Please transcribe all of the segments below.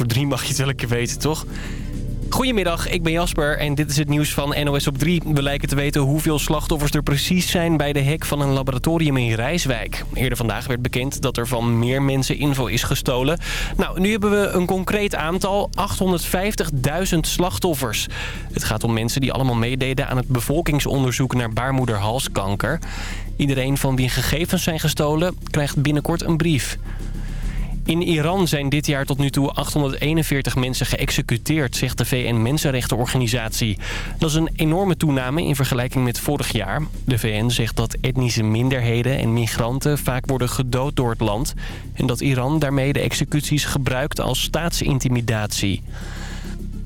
voor drie mag je het wel een keer weten, toch? Goedemiddag, ik ben Jasper en dit is het nieuws van NOS op 3. We lijken te weten hoeveel slachtoffers er precies zijn bij de hek van een laboratorium in Rijswijk. Eerder vandaag werd bekend dat er van meer mensen info is gestolen. Nou, nu hebben we een concreet aantal, 850.000 slachtoffers. Het gaat om mensen die allemaal meededen aan het bevolkingsonderzoek naar baarmoederhalskanker. Iedereen van wie gegevens zijn gestolen krijgt binnenkort een brief. In Iran zijn dit jaar tot nu toe 841 mensen geëxecuteerd, zegt de VN-Mensenrechtenorganisatie. Dat is een enorme toename in vergelijking met vorig jaar. De VN zegt dat etnische minderheden en migranten vaak worden gedood door het land... en dat Iran daarmee de executies gebruikt als staatsintimidatie.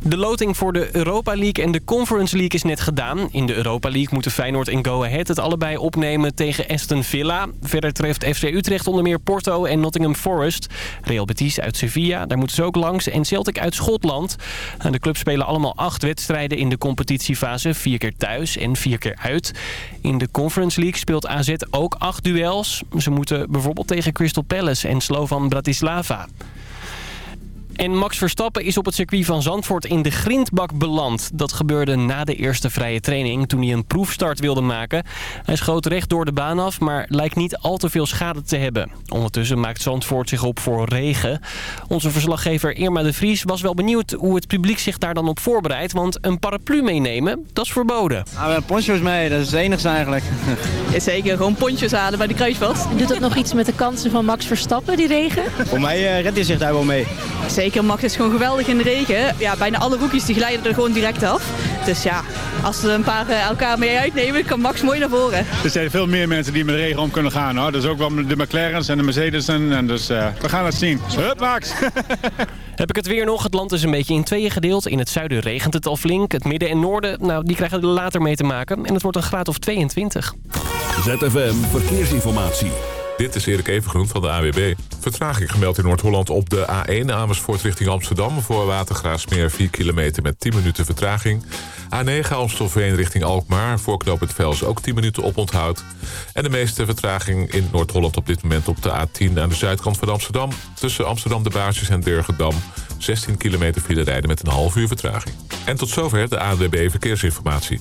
De loting voor de Europa League en de Conference League is net gedaan. In de Europa League moeten Feyenoord en Go Ahead het allebei opnemen tegen Aston Villa. Verder treft FC Utrecht onder meer Porto en Nottingham Forest. Real Betis uit Sevilla, daar moeten ze ook langs. En Celtic uit Schotland. De clubs spelen allemaal acht wedstrijden in de competitiefase. Vier keer thuis en vier keer uit. In de Conference League speelt AZ ook acht duels. Ze moeten bijvoorbeeld tegen Crystal Palace en Slovan Bratislava. En Max Verstappen is op het circuit van Zandvoort in de grindbak beland. Dat gebeurde na de eerste vrije training toen hij een proefstart wilde maken. Hij schoot recht door de baan af, maar lijkt niet al te veel schade te hebben. Ondertussen maakt Zandvoort zich op voor regen. Onze verslaggever Irma de Vries was wel benieuwd hoe het publiek zich daar dan op voorbereidt. Want een paraplu meenemen, dat is verboden. Ah, we hebben poncho's mee, dat is het enigste eigenlijk. Zeker, gewoon poncho's halen bij de kruisveld. Doet dat nog iets met de kansen van Max Verstappen, die regen? Voor mij uh, redt hij zich daar wel mee. Zeker, Max is gewoon geweldig in de regen. Ja, bijna alle rookies die glijden er gewoon direct af. Dus ja, als we een paar uh, elkaar mee uitnemen, kan Max mooi naar voren. Er zijn veel meer mensen die met de regen om kunnen gaan. Hoor. Dus ook wel de McLaren's en de Mercedes. En dus uh, we gaan het zien. Hup, Max! Heb ik het weer nog? Het land is een beetje in tweeën gedeeld. In het zuiden regent het al flink. Het midden en noorden, nou, die krijgen er later mee te maken. En het wordt een graad of 22. ZFM Verkeersinformatie. Dit is Erik Evengroen van de AWB. Vertraging gemeld in Noord-Holland op de A1 Amersfoort richting Amsterdam... voor Watergraafsmeer 4 kilometer met 10 minuten vertraging. A9 Amstelveen richting Alkmaar, voor knooppunt Vels ook 10 minuten oponthoud. En de meeste vertraging in Noord-Holland op dit moment op de A10... aan de zuidkant van Amsterdam, tussen Amsterdam de Baarsjes en Durgedam... 16 kilometer file rijden met een half uur vertraging. En tot zover de AWB Verkeersinformatie.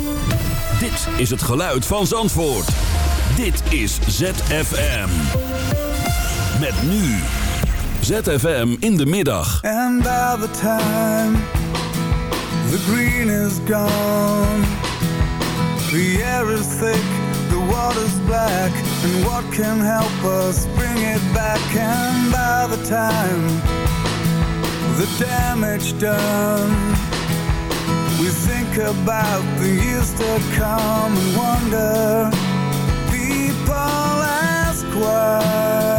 Dit is het geluid van Zandvoort. Dit is ZFM. Met nu. ZFM in de middag. And by the time the green is gone, the air is thick, the water's black, and what can help us bring it back? And by the time the damage done, we think about the years to come and wonder. People ask why.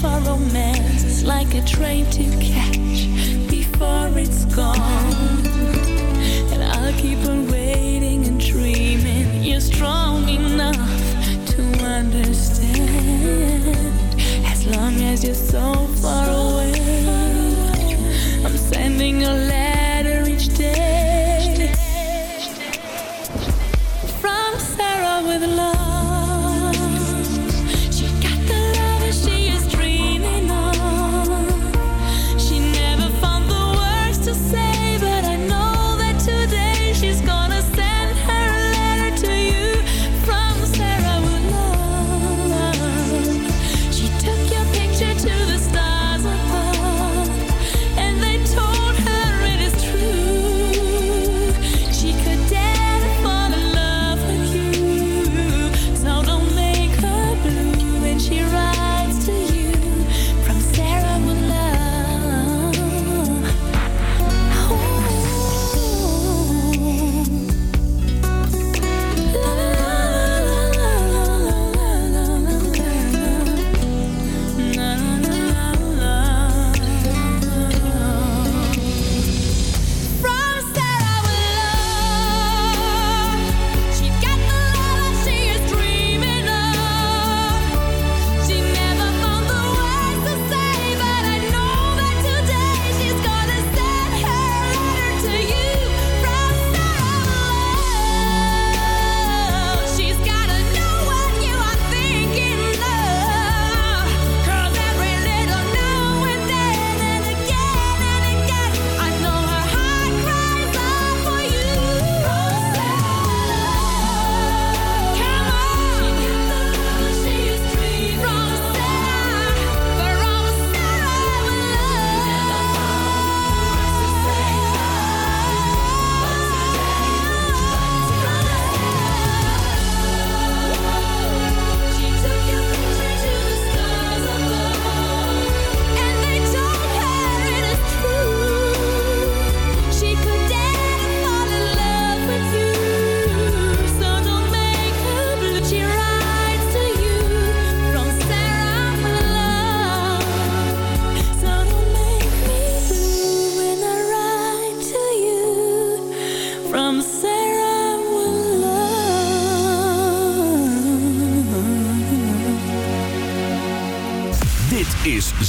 for romance like a train to catch before it's gone. And I'll keep on waiting and dreaming you're strong enough to understand. As long as you're so far away, I'm sending a letter.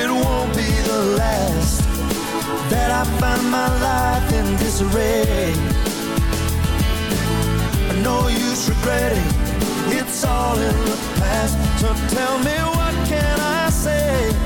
It won't be the last that I find my life in disarray. No use regretting It's all in the past. So tell me what can I say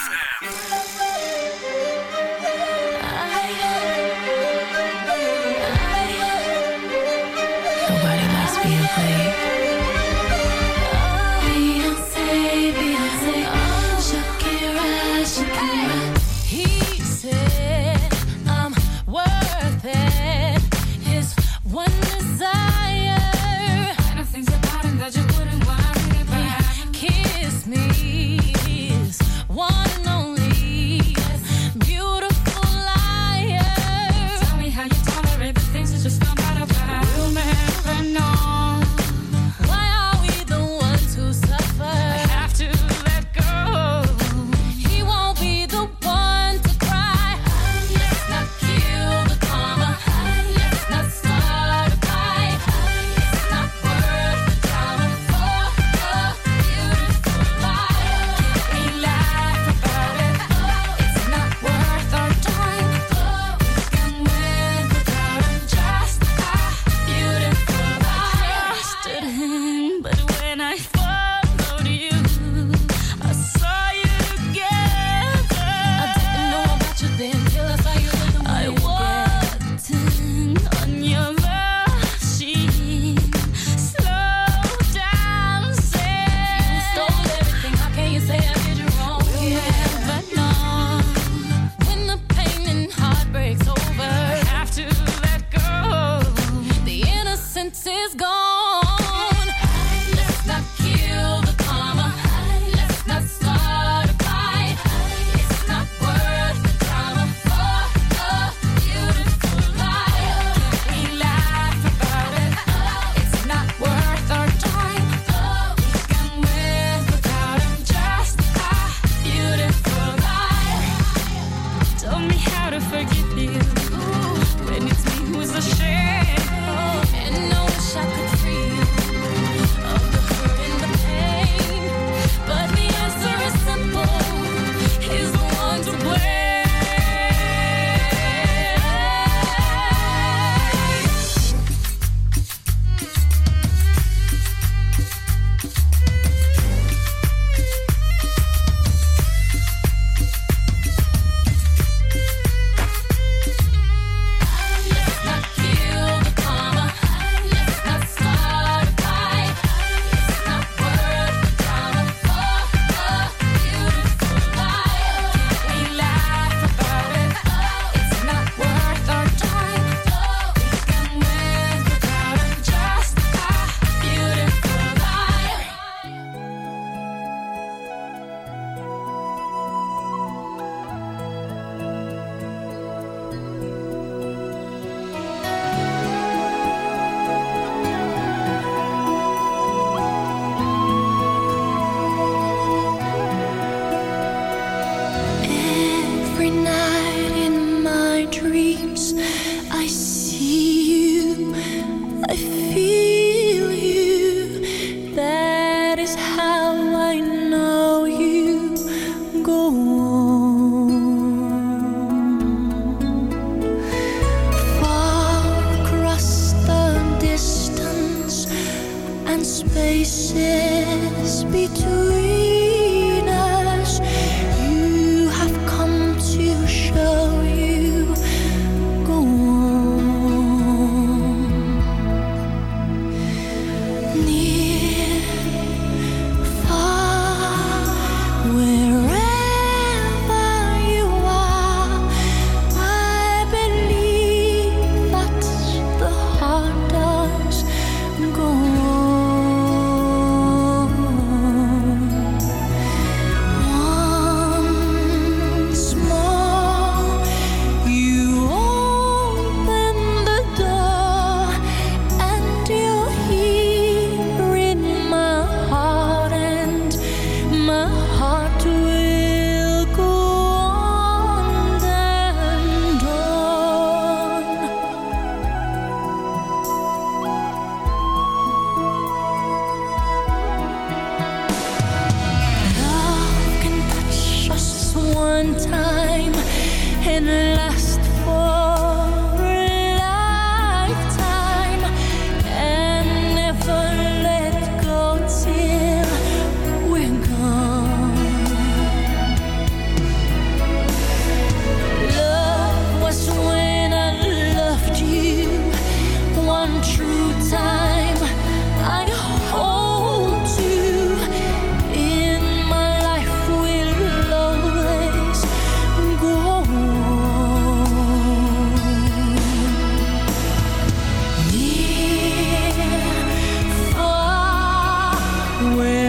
when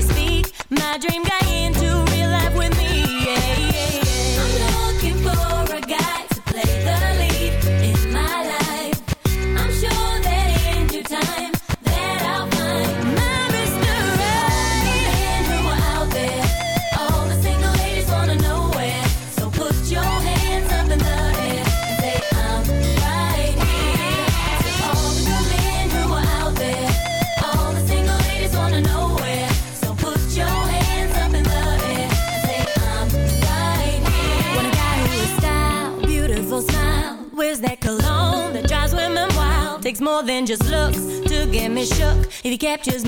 just be If you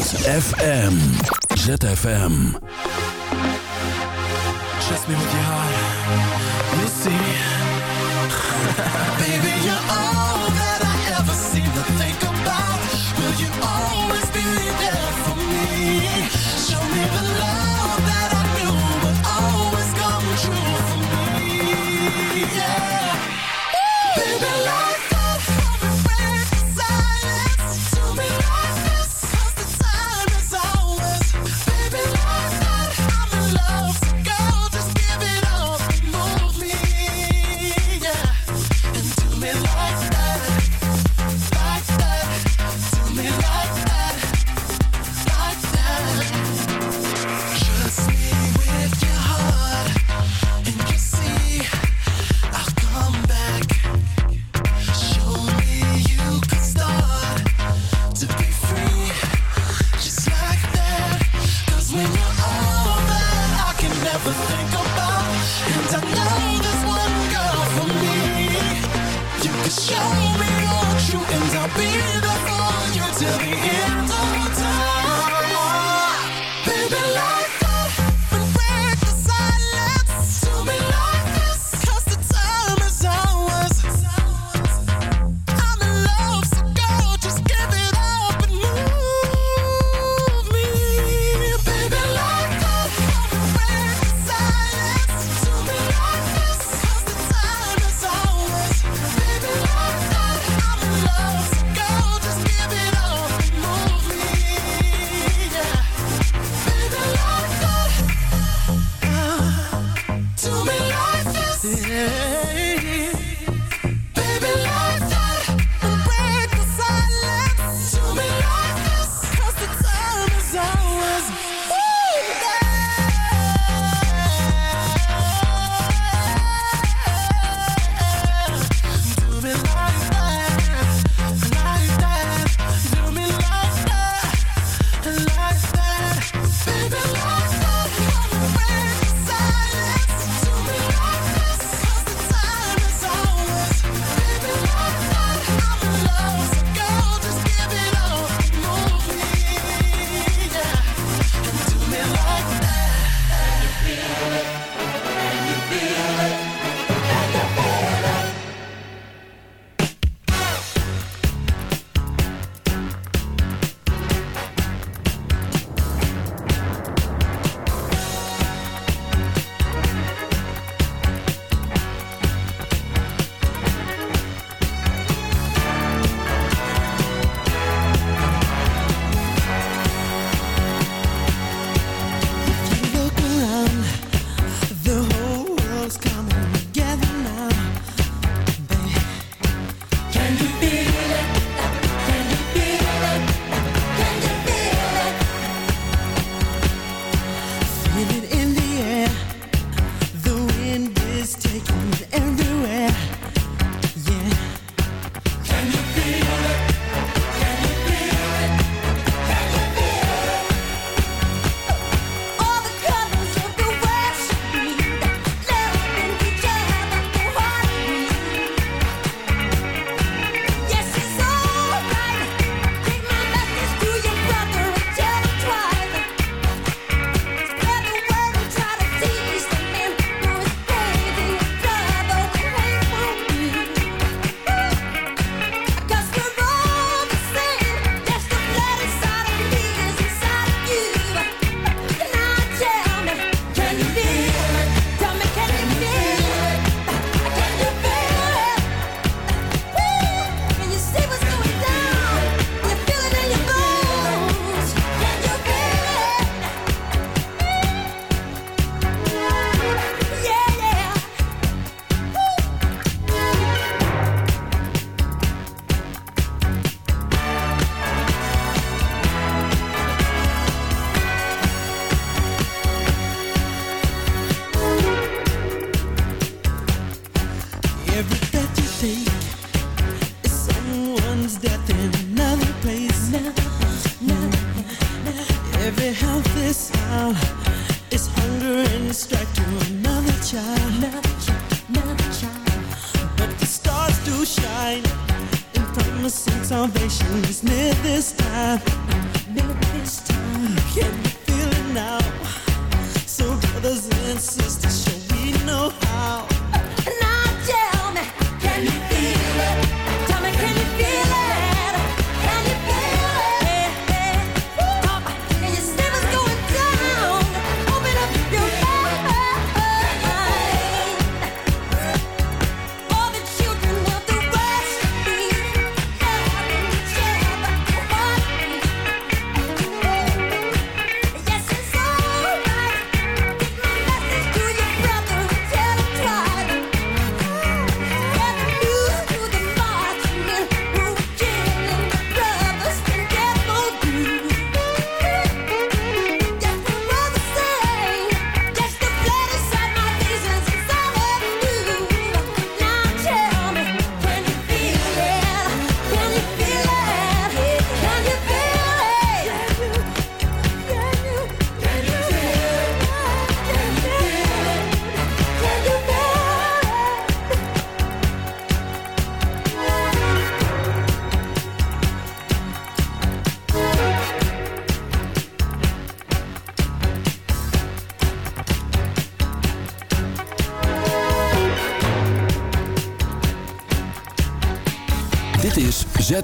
ZFM. ZFM.